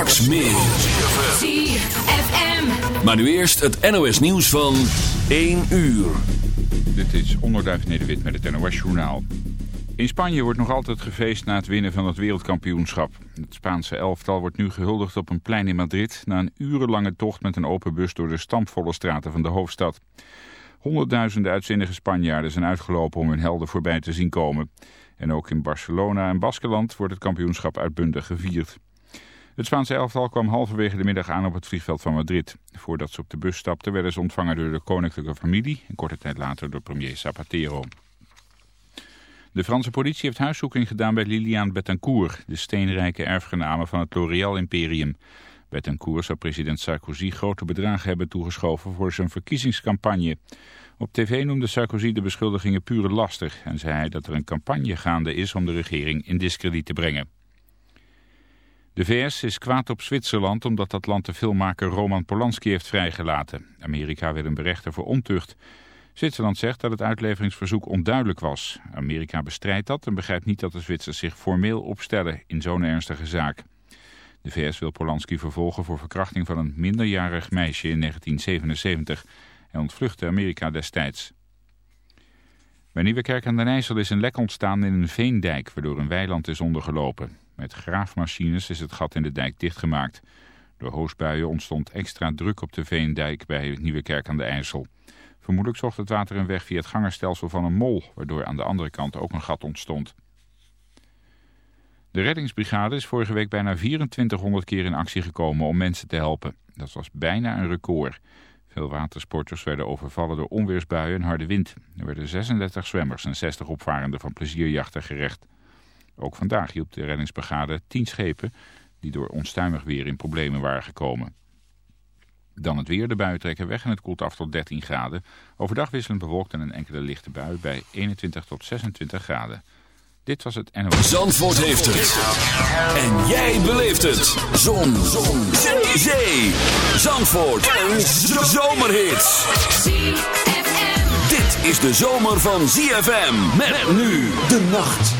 Straks meer. ZFM. Maar nu eerst het NOS nieuws van 1 uur. Dit is Onderduif Nederwit met het NOS Journaal. In Spanje wordt nog altijd gefeest na het winnen van het wereldkampioenschap. Het Spaanse elftal wordt nu gehuldigd op een plein in Madrid... na een urenlange tocht met een open bus door de stampvolle straten van de hoofdstad. Honderdduizenden uitzinnige Spanjaarden zijn uitgelopen om hun helden voorbij te zien komen. En ook in Barcelona en Baskeland wordt het kampioenschap uitbundig gevierd. Het Spaanse elftal kwam halverwege de middag aan op het vliegveld van Madrid. Voordat ze op de bus stapten werden ze ontvangen door de koninklijke familie... en korte tijd later door premier Zapatero. De Franse politie heeft huiszoeking gedaan bij Liliane Bettencourt... de steenrijke erfgename van het L'Oréal-imperium. Bettencourt zou president Sarkozy grote bedragen hebben toegeschoven... voor zijn verkiezingscampagne. Op tv noemde Sarkozy de beschuldigingen pure laster... en zei hij dat er een campagne gaande is om de regering in discrediet te brengen. De VS is kwaad op Zwitserland omdat dat land de filmmaker Roman Polanski heeft vrijgelaten. Amerika wil hem berechten voor ontucht. Zwitserland zegt dat het uitleveringsverzoek onduidelijk was. Amerika bestrijdt dat en begrijpt niet dat de Zwitsers zich formeel opstellen in zo'n ernstige zaak. De VS wil Polanski vervolgen voor verkrachting van een minderjarig meisje in 1977. Hij ontvluchtte Amerika destijds. Bij Nieuwekerk aan den IJssel is een lek ontstaan in een veendijk, waardoor een weiland is ondergelopen. Met graafmachines is het gat in de dijk dichtgemaakt. Door hoosbuien ontstond extra druk op de veendijk bij Nieuwekerk aan de IJssel. Vermoedelijk zocht het water een weg via het gangerstelsel van een mol, waardoor aan de andere kant ook een gat ontstond. De reddingsbrigade is vorige week bijna 2400 keer in actie gekomen om mensen te helpen. Dat was bijna een record. Veel watersporters werden overvallen door onweersbuien en harde wind. Er werden 36 zwemmers en 60 opvarenden van plezierjachten gerecht. Ook vandaag hielp de reddingsbrigade 10 schepen die door onstuimig weer in problemen waren gekomen. Dan het weer. De buien trekken weg en het koelt af tot 13 graden. Overdag wisselend bewolkt en een enkele lichte bui bij 21 tot 26 graden. Dit was het NOS. Zandvoort heeft het. En jij beleeft het. Zon. Zon. Zee. Zandvoort. Een zomerhit. Dit is de zomer van ZFM. Met nu de nacht.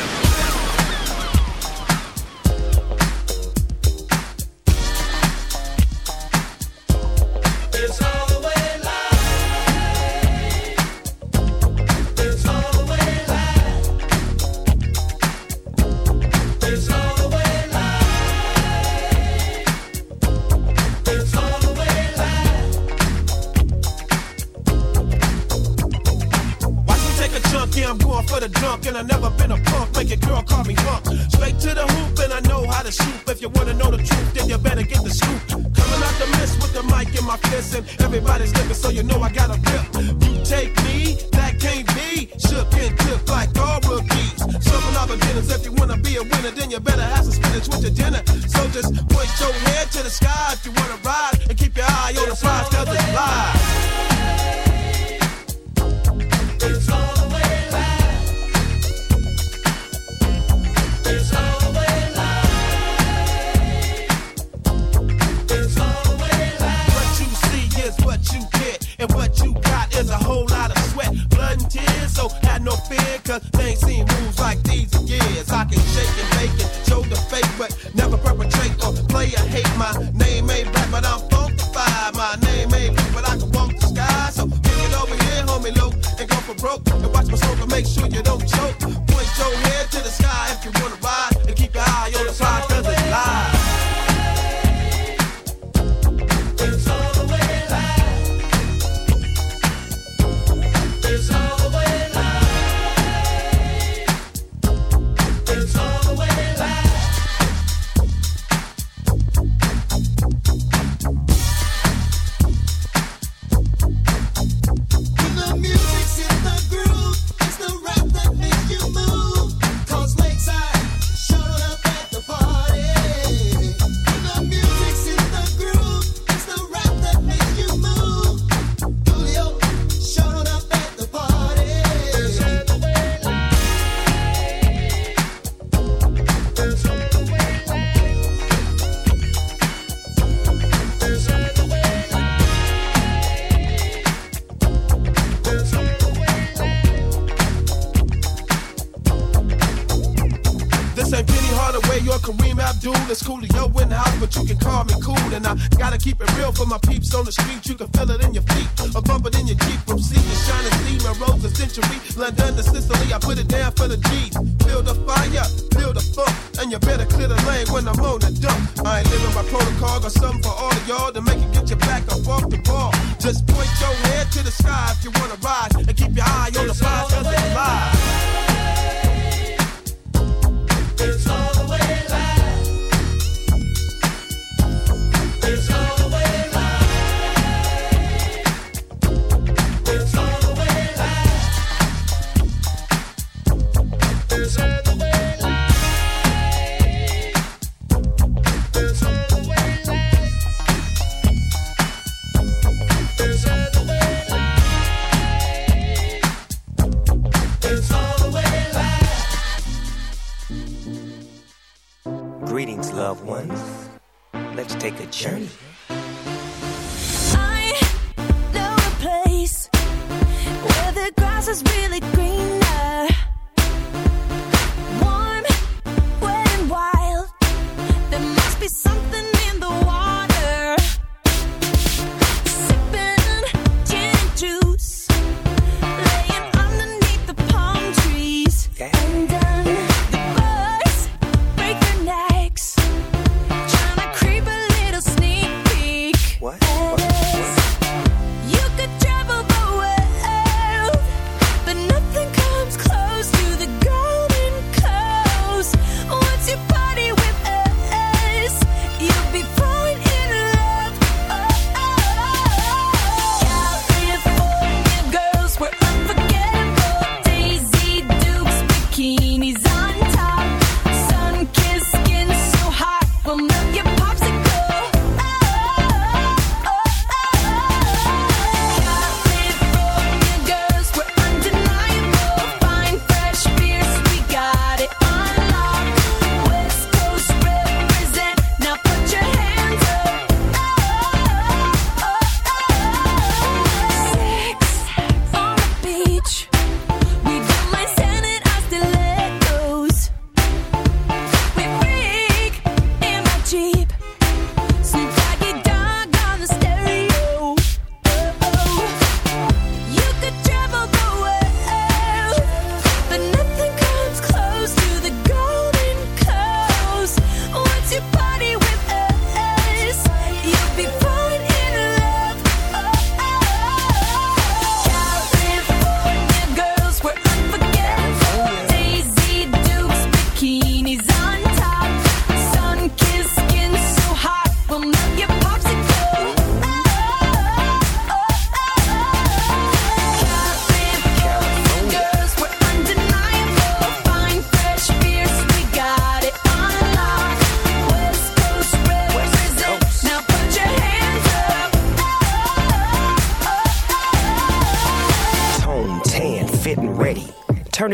journey.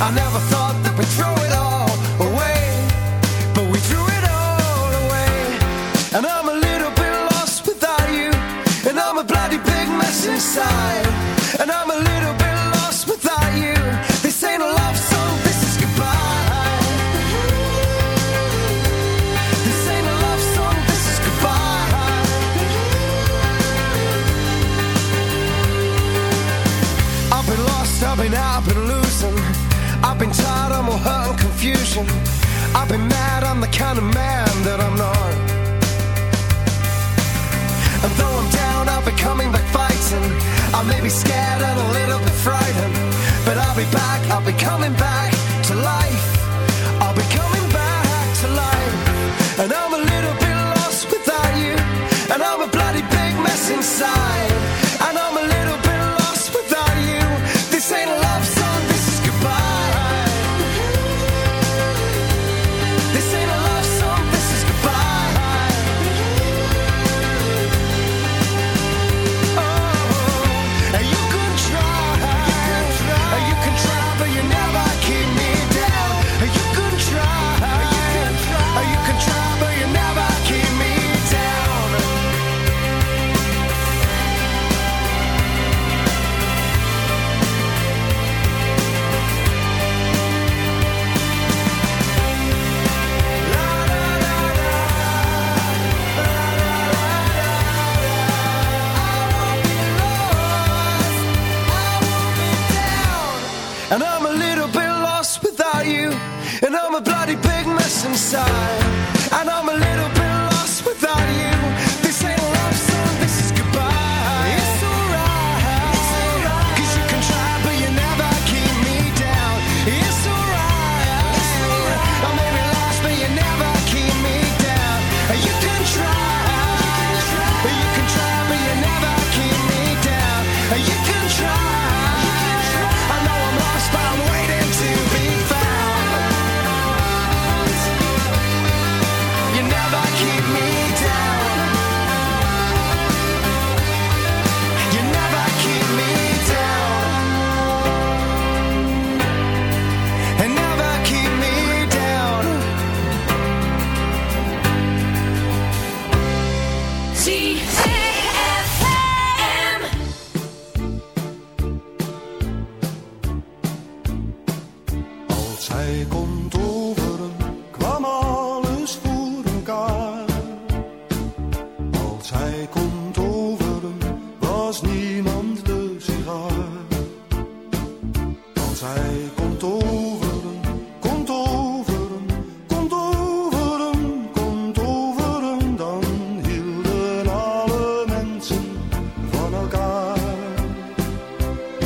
I never thought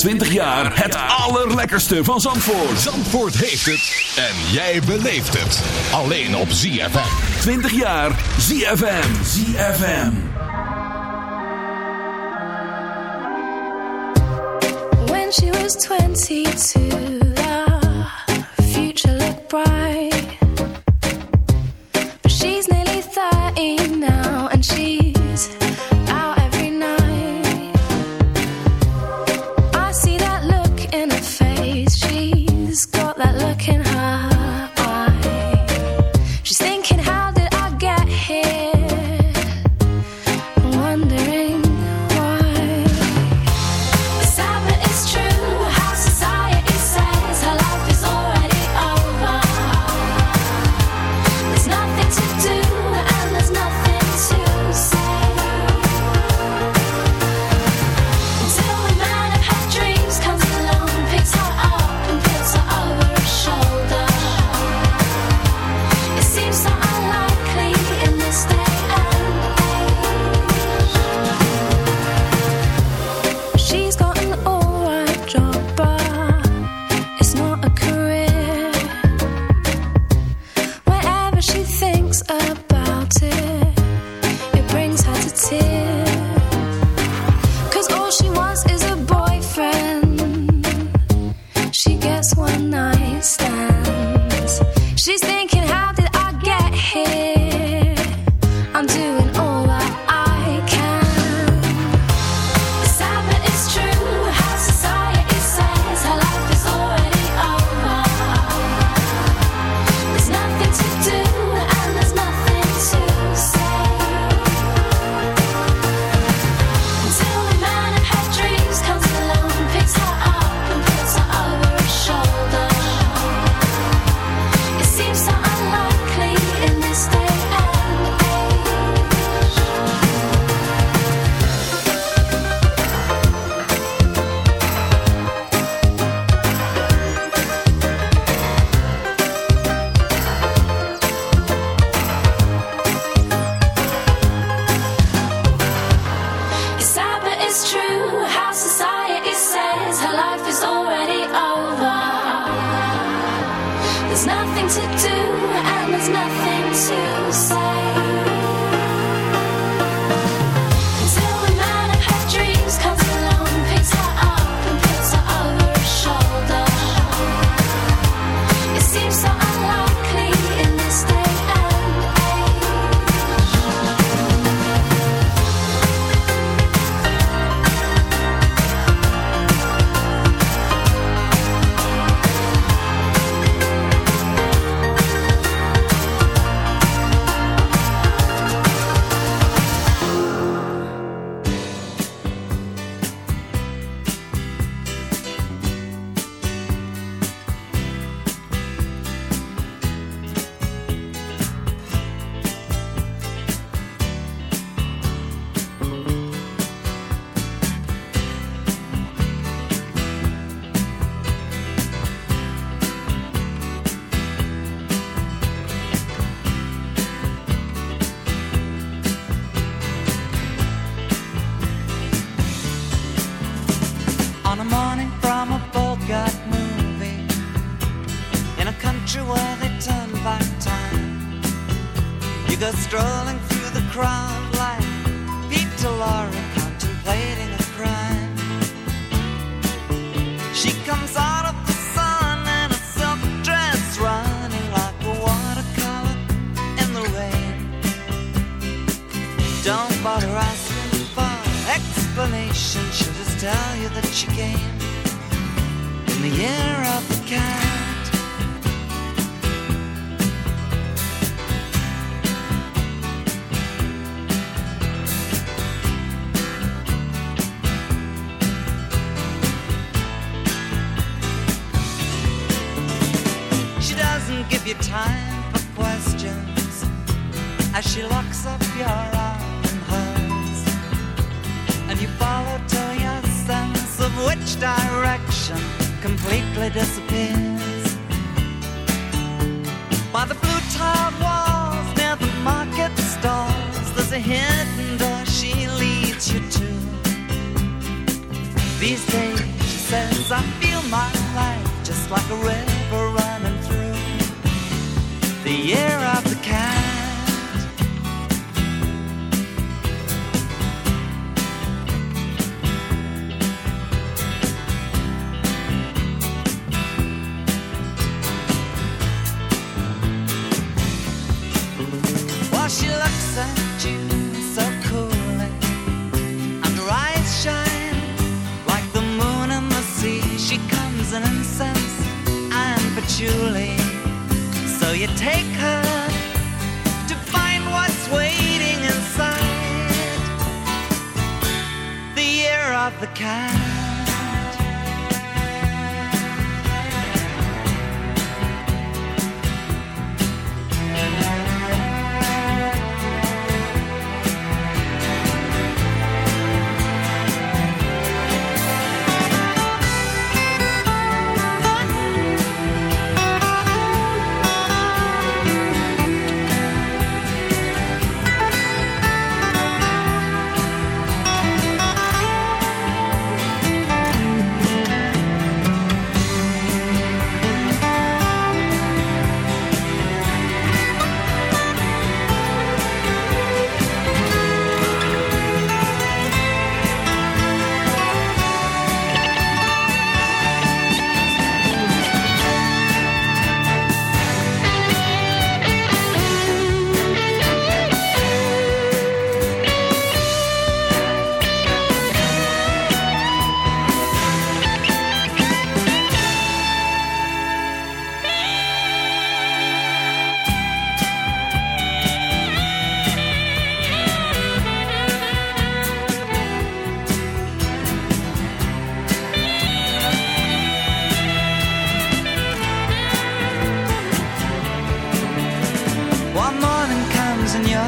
20 jaar het allerlekkerste van Zandvoort. Zandvoort heeft het en jij beleeft het. Alleen op ZFM. 20 jaar ZFM. ZFM. When she was 22 tears.